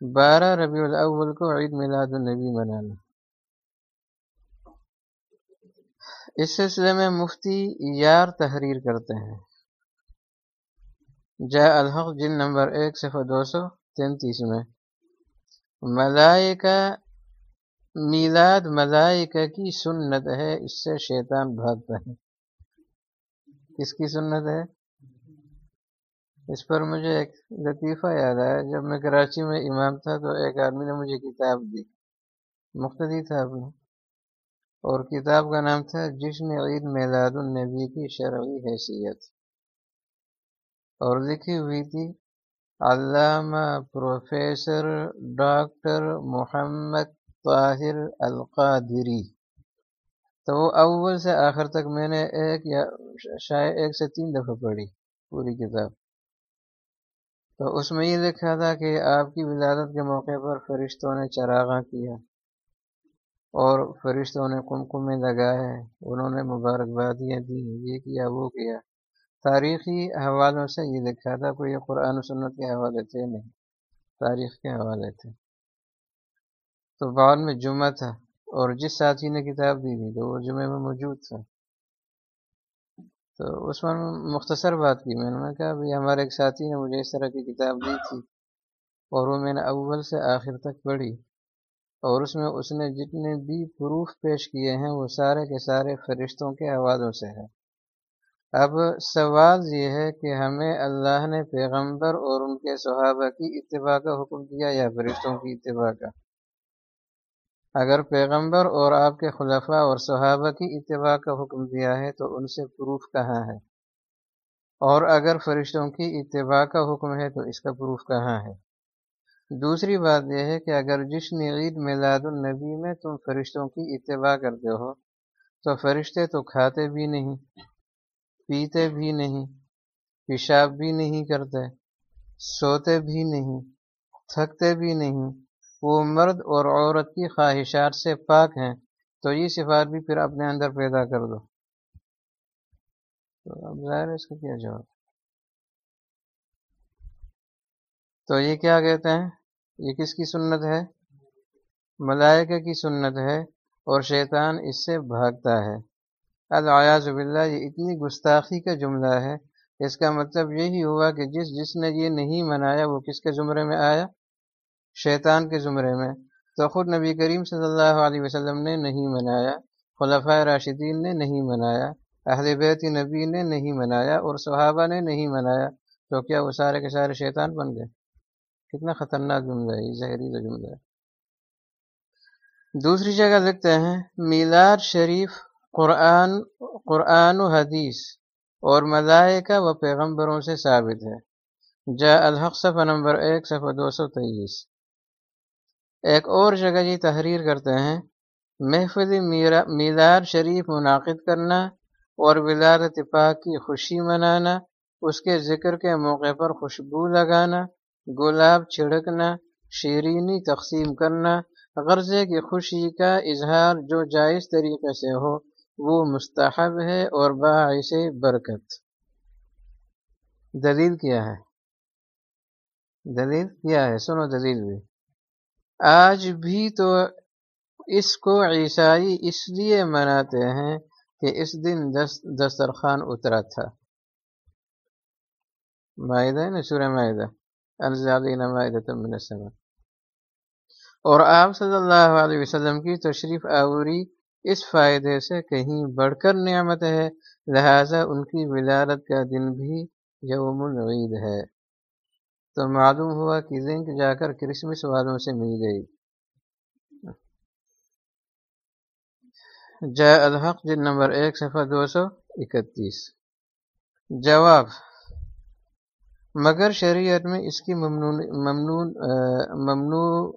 بارہ ربیع الاول کو عید میلاد النبی منانا۔ اس سلسلے میں مفتی یار تحریر کرتے ہیں۔ جا الحق جن نمبر ایک، صفحہ دو سو تینتیس میں۔ ملائکہ، میلاد ملائکہ کی سنت ہے، اس سے شیطان بھاگتا ہے۔ کس کی سنت ہے؟ اس پر مجھے ایک لطیفہ یاد آیا، جب میں کراچی میں امام تھا تو ایک آدمی نے مجھے کتاب دی مختلف تھا اپنا اور کتاب کا نام تھا جشن عید میلاد النبی کی شرعی حیثیت۔ اور لکھی ہوئی تھی، علامہ پروفیسر ڈاکٹر محمد طاہر القادری۔ تو وہ اول سے آخر تک میں نے ایک یا شاید ایک سے تین دفعہ پڑھی پوری کتاب۔ تو اس میں یہ لکھا تھا کہ آپ کی ولادت کے موقع پر فرشتوں نے چراغاں کیا اور فرشتوں نے کمکمے لگائے انہوں نے مبارکبادیاں دی یہ کیا، وہ کیا؟ تاریخی حوالوں سے یہ لکھا تھا، کوئی قرآن و سنت کے حوالے تھے نہیں، تاریخ کے حوالے تھے۔ تو بعد میں جمعہ تھا اور جس ساتھی نے کتاب دی تھی، تو وہ جمعے میں موجود تھا۔ تو اس میں مختصر بات کی، میں نے کہا بھائی ہمارے ایک ساتھی نے مجھے اس طرح کی کتاب دی تھی اور وہ میں نے اول سے آخر تک پڑھی اور اس میں اس نے جتنے بھی پروف پیش کیے ہیں وہ سارے کے سارے فرشتوں کے حوالوں سے ہے اب سوال یہ ہے کہ ہمیں اللہ نے پیغمبر اور ان کے صحابہ کی اتباع کا حکم دیا یا فرشتوں کی اتباع کا؟ اگر پیغمبر اور آپ کے خلفاء اور صحابہ کی اتباع کا حکم دیا ہے تو ان سے پروف کہاں ہے؟ اور اگر فرشتوں کی اتباع کا حکم ہے تو اس کا پروف کہاں ہے؟ دوسری بات یہ ہے کہ اگر جشن عید میلاد النبی میں تم فرشتوں کی اتباع کرتے ہو، تو فرشتے تو کھاتے بھی نہیں، پیتے بھی نہیں، پیشاب بھی نہیں کرتے، سوتے بھی نہیں، تھکتے بھی نہیں وہ مرد اور عورت کی خواہشات سے پاک ہیں، تو یہ صفات بھی پھر اپنے اندر پیدا کر دو۔ تو اب ظاہر اس کا کیا جواب؟ تو یہ کیا کہتے ہیں؟ یہ کس کی سنت ہے؟ ملائکہ کی سنت ہے اور شیطان اس سے بھاگتا ہے۔ العیاض باللہ، یہ اتنی گستاخی کا جملہ ہے۔ اس کا مطلب یہی ہوا کہ جس جس نے یہ نہیں منایا، وہ کس کے زمرے میں آیا؟ شیطان کے زمرے میں تو خود نبی کریم صلی اللہ علیہ وسلم نے نہیں منایا خلفۂ راشدین نے نہیں منایا، اہل بیت نبی نے نہیں منایا اور صحابہ نے نہیں منایا، تو کیا وہ سارے کے سارے شیطان بن گئے؟ کتنا خطرناک جملہ ہے زہریلا جملہ ہے۔ دوسری جگہ لکھتے ہیں، میلاد شریف قرآن قرآن و حدیث اور ملائکہ و پیغمبروں سے ثابت ہے۔ جا الحق صفحہ نمبر ایک، صفحہ دو سو تیئیس۔ ایک اور جگہ یہ تحریر کرتے ہیں محفظ میلاد شریف منعقد کرنا اور ولادت پاک کی خوشی منانا، اس کے ذکر کے موقع پر خوشبو لگانا، گلاب چھڑکنا، شیرینی تقسیم کرنا، غرضے کی خوشی کا اظہار جو جائز طریقے سے ہو، وہ مستحب ہے اور باعث برکت۔ دلیل کیا ہے؟ دلیل کیا ہے؟ سنو دلیل بھی۔ آج بھی تو اس کو عیسائی اس لیے مناتے ہیں کہ اس دن دسترخوان اترا تھا۔ معاہدہ ہے نا سورہ معاہدہ من السماء۔ اور آپ صلی اللہ علیہ وسلم کی تشریف آوری اس فائدے سے کہیں بڑھ کر نعمت ہے، لہذا ان کی ولادت کا دن بھی یوم العید ہے۔ تو معلوم ہوا کہ لنک جا کر کرسمس والوں سے مل گئی۔ جا الحق جن نمبر ایک، صفحہ دو سو اکتیس۔ جواب مگر شریعت میں اس کی ممنون ممنون ممنوع،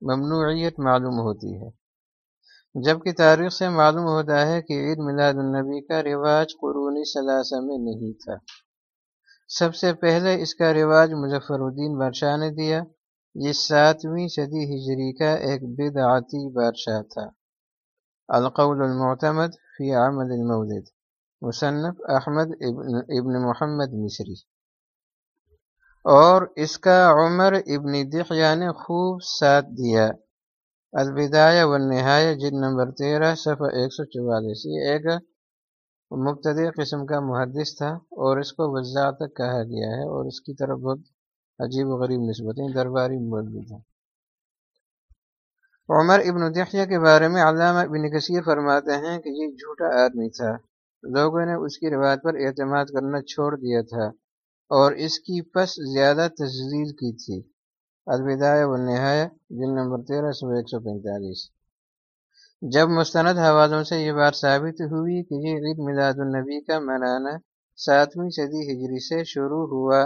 ممنوعیت معلوم ہوتی ہے۔ جبکہ تاریخ سے معلوم ہوتا ہے کہ عید میلاد النبی کا رواج قرونی ثلاثہ میں نہیں تھا۔ سب سے پہلے اس کا رواج مظفر الدین بادشاہ نے دیا۔ یہ ساتویں صدی ہجری کا ایک بدعاتی بادشاہ تھا۔ القول المعتمد فی عمل المولد۔ مصنف احمد ابن ابن محمد مصری۔ اور اس کا عمر ابن دحیہ نے خوب ساتھ دیا۔ البدایہ و نہایہ جن نمبر تیرہ، صفحہ ایک سو چوالیس۔ یہ ایک مبتدی قسم کا محدث تھا اور اس کو وضاح تک کہا گیا ہے اور اس کی طرف بہت عجیب و غریب نسبتیں درباری موجود ہیں عمر ابن دحیہ کے بارے میں علامہ ابن کثیر فرماتے ہیں کہ یہ جھوٹا آدمی تھا۔ لوگوں نے اس کی روایت پر اعتماد کرنا چھوڑ دیا تھا اور اس کی پس زیادہ تجزیل کی تھی۔ الوداع و نہایہ جن نمبر تیرہ سو ایک سو پینتالیس۔ جب مستند حوالوں سے یہ بات ثابت ہوئی کہ یہ عید میلاد النبی کا منانا ساتویں صدی ہجری سے شروع ہوا،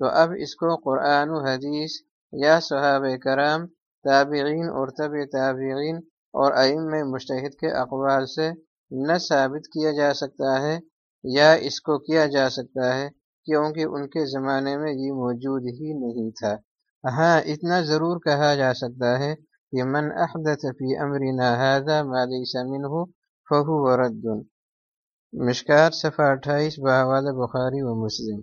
تو اب اس کو قرآن و حدیث یا صحابہ کرام، تابعین اور طب تابعین اور ائم مشتحد کے اقوال سے نہ ثابت کیا جا سکتا ہے یا اس کو کیا جا سکتا ہے، کیونکہ ان کے زمانے میں یہ موجود ہی نہیں تھا۔ ہاں اتنا ضرور کہا جا سکتا ہے کہ من احدث فی امرنا هذا ما ليس منه فهو رد. مشکات صفحہ اٹھائیس بحوال بخاری و مسلم۔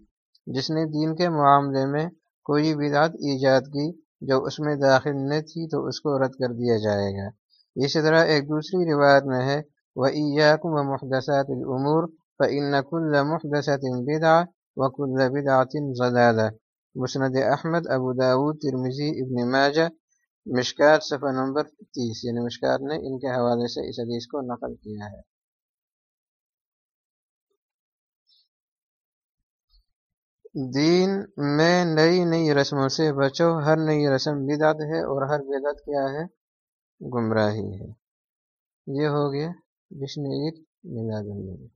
جس نے دین کے معاملے میں کوئی بدعت ایجاد کی جو اس میں داخل نہ تھی تو اس کو رد کر دیا جائے گا۔ اسی طرح ایک دوسری روایت میں ہے وہ ایاکم و محدثات العمور فعن کل محدثت بدا وکل ضلالہ مسند احمد، ابو داود ترمزی ابن ماجہ مشکات صفحہ نمبر تیس یعنی مشکات نے ان کے حوالے سے اس حدیث کو نقل کیا ہے۔ دین میں نئی نئی رسموں سے بچو، ہر نئی رسم بدعت ہے اور ہر بدعت کیا ہے؟ گمراہی ہے۔ یہ ہو گیا جشن عید میلاد النبی۔